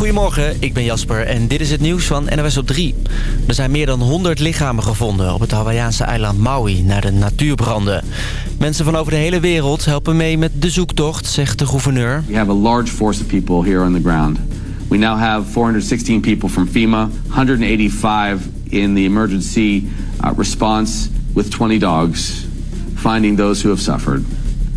Goedemorgen, ik ben Jasper en dit is het nieuws van NOS op 3. Er zijn meer dan 100 lichamen gevonden op het Hawaïaanse eiland Maui naar de natuurbranden. Mensen van over de hele wereld helpen mee met de zoektocht, zegt de gouverneur. We have a large force of people here on the ground. We now have 416 people from FEMA, 185 in the emergency uh, response with 20 dogs, finding those who have suffered.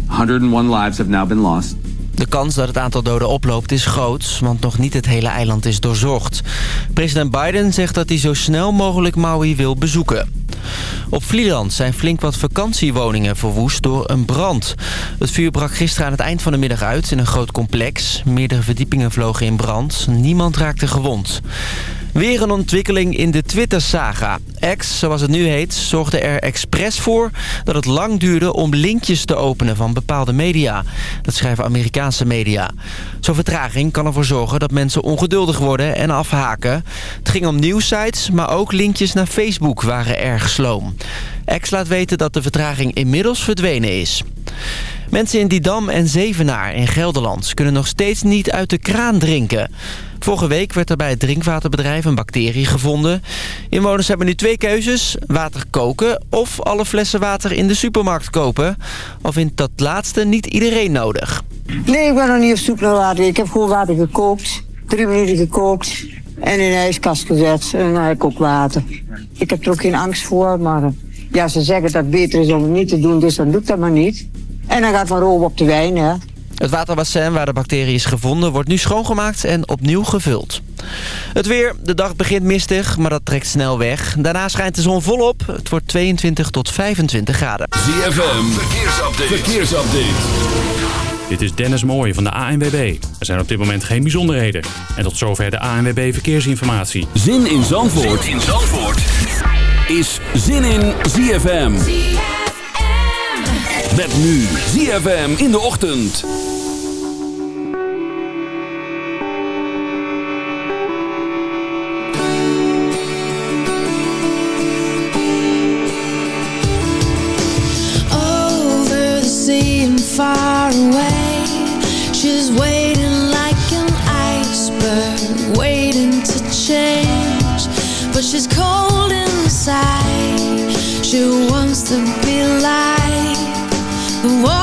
101 lives have now been lost. De kans dat het aantal doden oploopt is groot, want nog niet het hele eiland is doorzocht. President Biden zegt dat hij zo snel mogelijk Maui wil bezoeken. Op Vlieland zijn flink wat vakantiewoningen verwoest door een brand. Het vuur brak gisteren aan het eind van de middag uit in een groot complex. Meerdere verdiepingen vlogen in brand. Niemand raakte gewond. Weer een ontwikkeling in de Twitter-saga. X, zoals het nu heet, zorgde er expres voor dat het lang duurde om linkjes te openen van bepaalde media. Dat schrijven Amerikaanse media. Zo'n vertraging kan ervoor zorgen dat mensen ongeduldig worden en afhaken. Het ging om nieuwsites, maar ook linkjes naar Facebook waren erg sloom. X laat weten dat de vertraging inmiddels verdwenen is. Mensen in Didam en Zevenaar in Gelderland kunnen nog steeds niet uit de kraan drinken. Vorige week werd er bij het drinkwaterbedrijf een bacterie gevonden. Inwoners hebben nu twee keuzes. Water koken of alle flessen water in de supermarkt kopen. Al vindt dat laatste niet iedereen nodig. Nee, ik ben nog niet op zoek naar water. Ik heb gewoon water gekookt. Drie minuten gekookt. En in de ijskast gezet. En dan heb ik ook water. Ik heb er ook geen angst voor. Maar ja, ze zeggen dat het beter is om het niet te doen. Dus dan doe ik dat maar niet. En dan gaat van room op de wijn, hè. Het waterbassin waar de bacterie is gevonden wordt nu schoongemaakt en opnieuw gevuld. Het weer, de dag begint mistig, maar dat trekt snel weg. Daarna schijnt de zon volop. Het wordt 22 tot 25 graden. ZFM, verkeersupdate. verkeersupdate. Dit is Dennis Mooij van de ANWB. Er zijn op dit moment geen bijzonderheden. En tot zover de ANWB Verkeersinformatie. Zin in Zandvoort, zin in Zandvoort. is Zin in ZFM. Met nu ZFM in de ochtend. Over the sea and far away. She's waiting like an iceberg Waiting to change. But she's cold inside. She wants to be like the water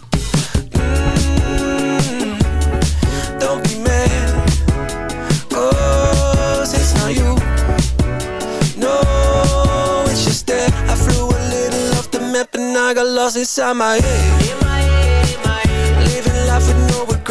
I got lost inside my head. Living life with no.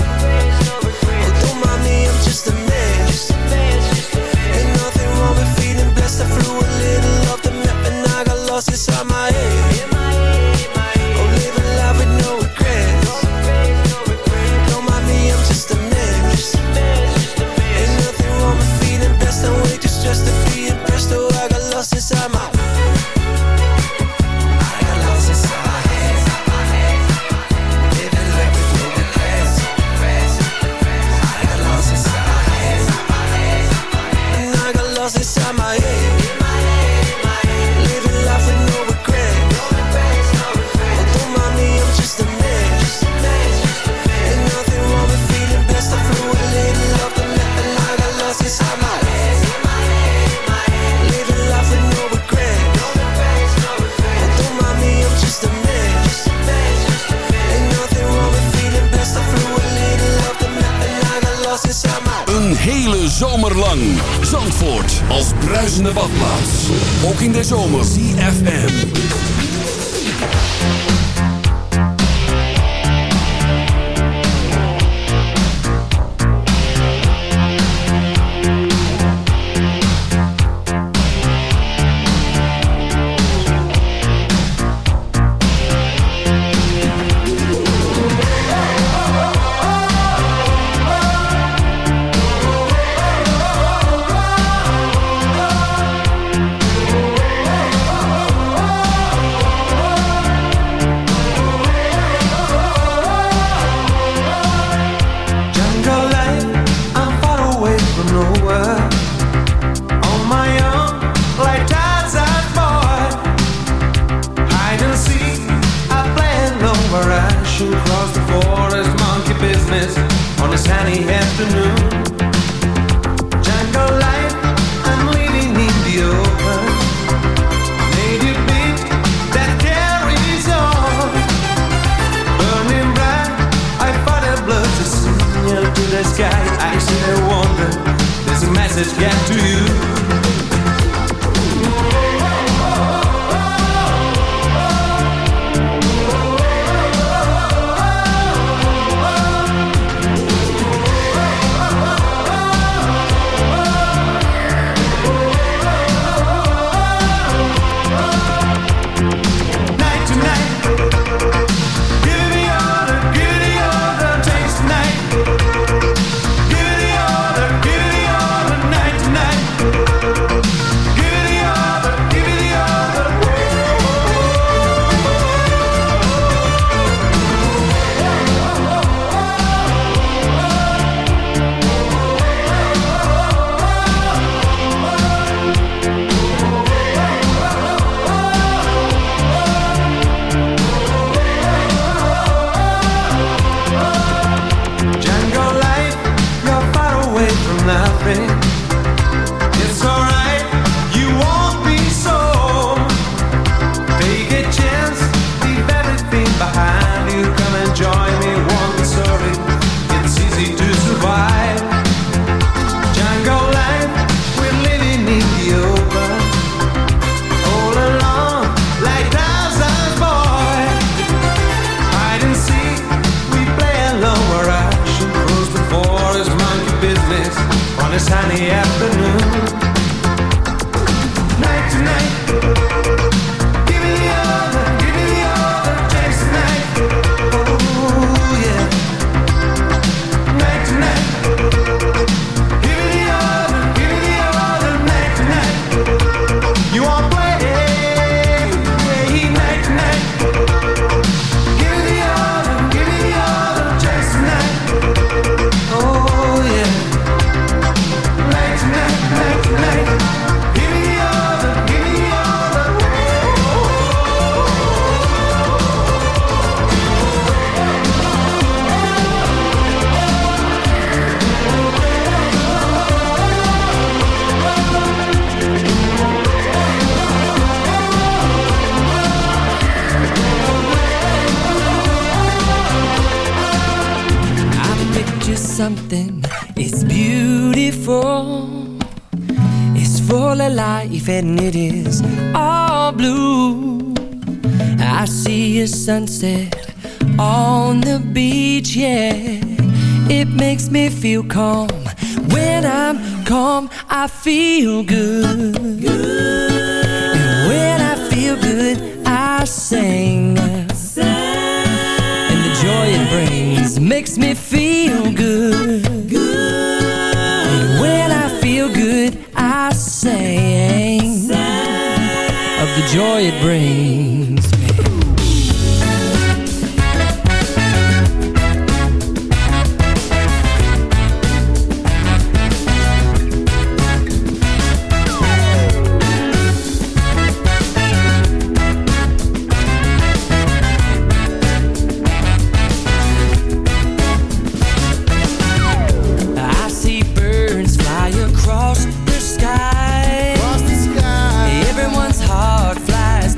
me, I'm. Just a man,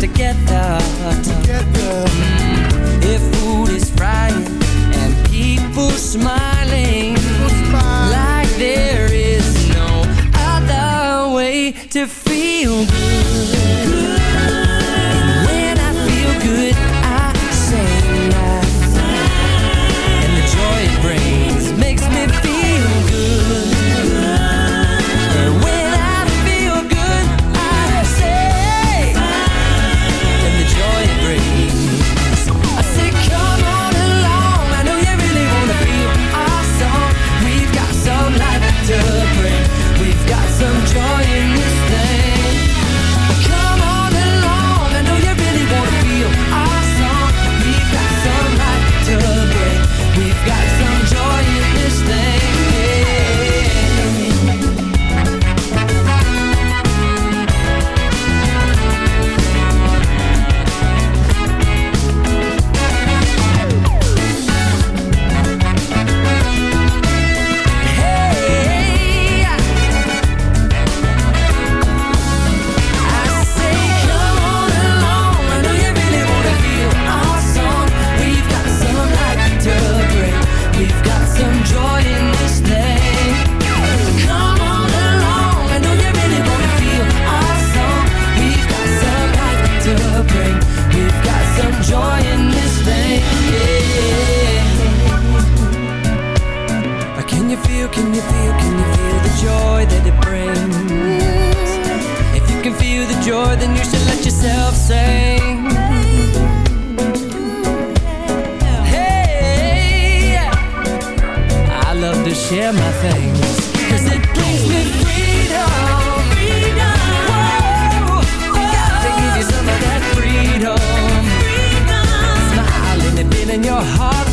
together. together. If food is frying and people smiling, people smiling, like there is no other way to feel good. to share my things Cause it brings me freedom, freedom. Whoa, whoa. Gotta give you some of that freedom, freedom. Smile and it in your heart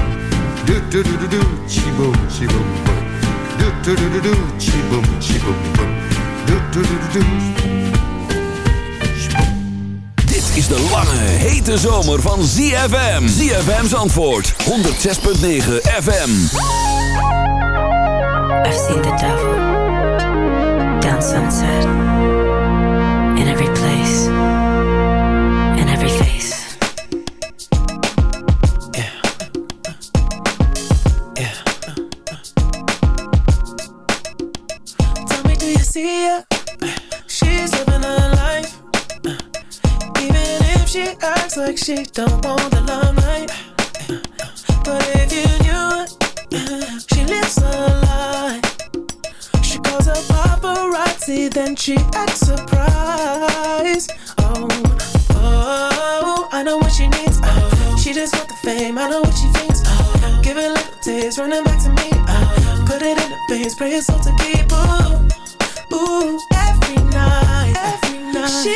Do do do do do, chi boom, chi boom boom. Do do do do do, chi boom, chi boom boom. Do do do do do. Dit is de lange, hete zomer van ZFM. ZFM's antwoord, 106.9 FM. I've seen the devil down sunset don't want the limelight. But if you knew it, she lives a lie. She calls her paparazzi, then she acts surprised. Oh, oh, I know what she needs. Oh, she just want the fame. I know what she thinks. Oh, give it a little taste, running back to me. Oh, put it in the face, pray it's all to keep. Ooh, ooh, every night, every night. She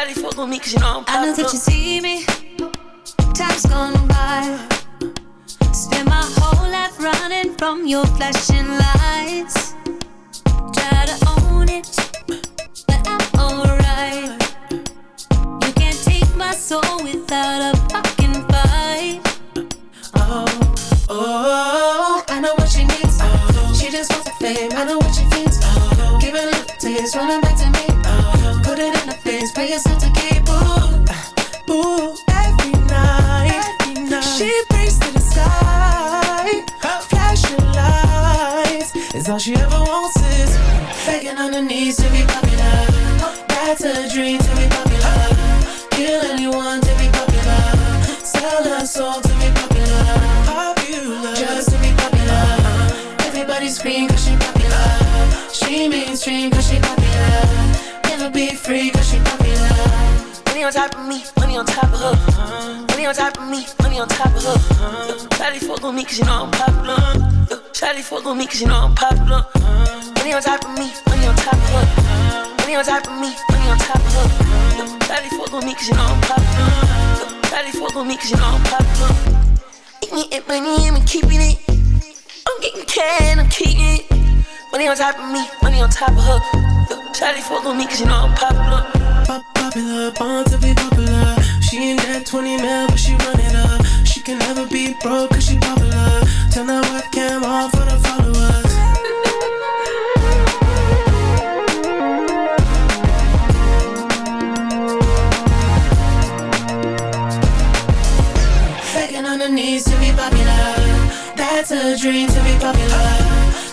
Daddy fuck on me cause you know I'm I know that you see me. Time's gone by. Spend my whole life running from your flashing lights. Try to own it, but I'm alright. You can't take my soul without a fucking fight. Oh, oh, I know what she needs. Oh, she just wants the fame. I know what she thinks. Oh, give a running back to me. Oh, put it in the face, pay yourself to keep. Ooh, uh, ooh, every night, every night. She prays to the sky, flashing lights. It's all she ever wants is begging on her knees to be popular. That's a dream to be popular. Kill anyone to be popular. Sell her soul to be popular. Popular, just to be popular. Everybody scream cause she popular. She mainstream cause she popular. Never be free cause she popular. Money on top of me, money on top of her. Money on top of me, money on top of her. Shawty fuck on me cause you know I'm popular. Shawty fuck on me cause you know I'm popular. Money on top of me, money on top of her. Money on top of me, money on top of her. Shawty fuck on me cause you know I'm popular. Shawty fuck on me cause you know I'm popular. Eating money, I'm keeping it. I'm getting cash, I'm keeping it. Money on top of me, money on top of her. Shawty fuck on me cause you know I'm popular. Pop popular, born to be popular. She ain't that 20 mil, but she run it up. She can never be broke cause she popular. Turn that webcam off for the followers. Begging on her knees to be popular. That's a dream to be popular.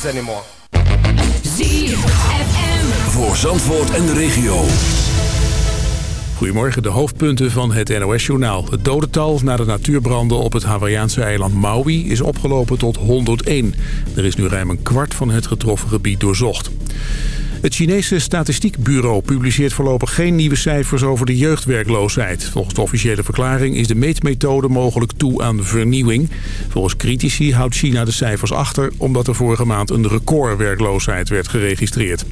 This anymore. Voor Zandvoort en de regio. Goedemorgen, de hoofdpunten van het NOS-journaal. Het dodental na de natuurbranden op het Hawaïaanse eiland Maui is opgelopen tot 101. Er is nu ruim een kwart van het getroffen gebied doorzocht. Het Chinese Statistiekbureau publiceert voorlopig geen nieuwe cijfers over de jeugdwerkloosheid. Volgens de officiële verklaring is de meetmethode mogelijk toe aan vernieuwing. Volgens critici houdt China de cijfers achter omdat er vorige maand een recordwerkloosheid werd geregistreerd.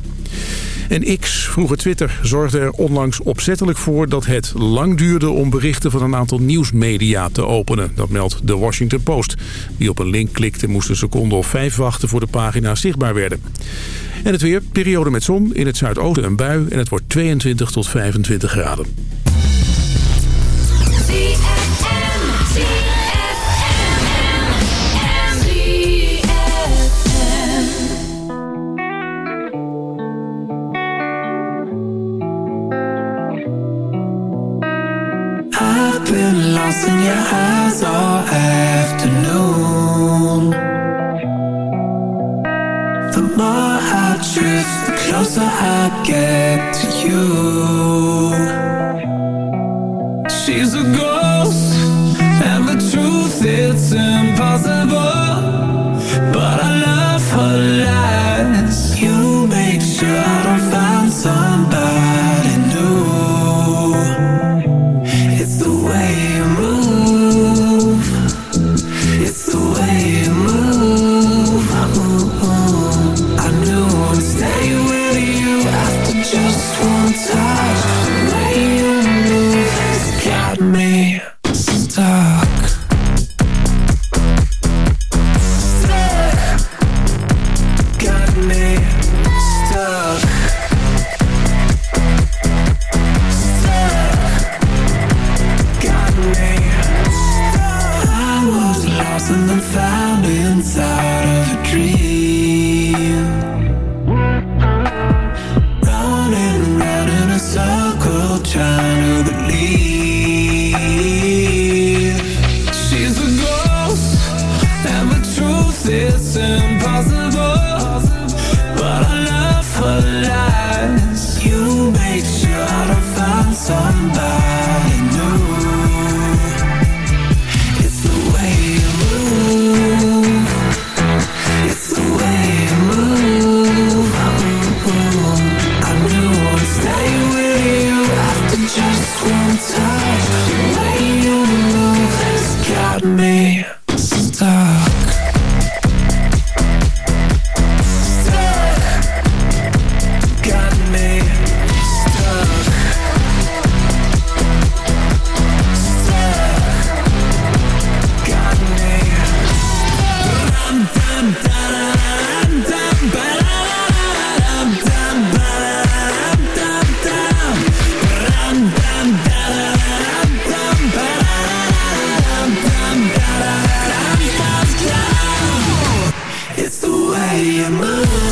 En X, vroeger Twitter, zorgde er onlangs opzettelijk voor dat het lang duurde om berichten van een aantal nieuwsmedia te openen. Dat meldt de Washington Post. Wie op een link klikte moest een seconde of vijf wachten voor de pagina's zichtbaar werden. En het weer, periode met zon, in het zuidoosten een bui en het wordt 22 tot 25 graden. Been lost in your eyes all afternoon. The more I drift, the closer I get to you. She's a ghost, and the truth it's impossible. But I love her lies. You make sure way you move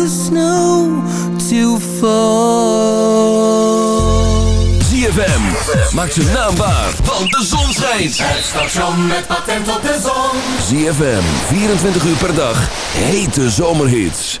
the snow to fall. ZFM, maak zijn naam waar, want de zon schijnt. Het station met patent op de zon. ZFM, 24 uur per dag, hete zomerhits.